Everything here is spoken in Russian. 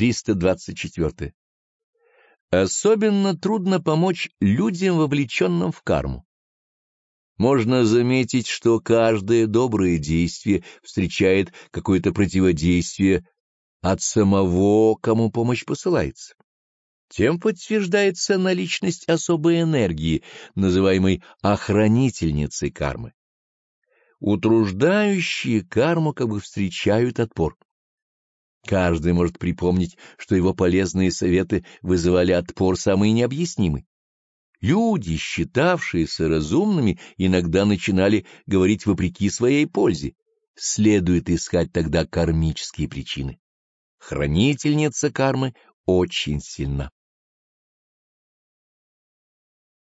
324. Особенно трудно помочь людям, вовлеченным в карму. Можно заметить, что каждое доброе действие встречает какое-то противодействие от самого, кому помощь посылается. Тем подтверждается наличность особой энергии, называемой охранительницей кармы. Утруждающие карму как бы встречают отпор. Каждый может припомнить, что его полезные советы вызывали отпор самый необъяснимый. Люди, считавшиеся разумными, иногда начинали говорить вопреки своей пользе. Следует искать тогда кармические причины. Хранительница кармы очень сильна.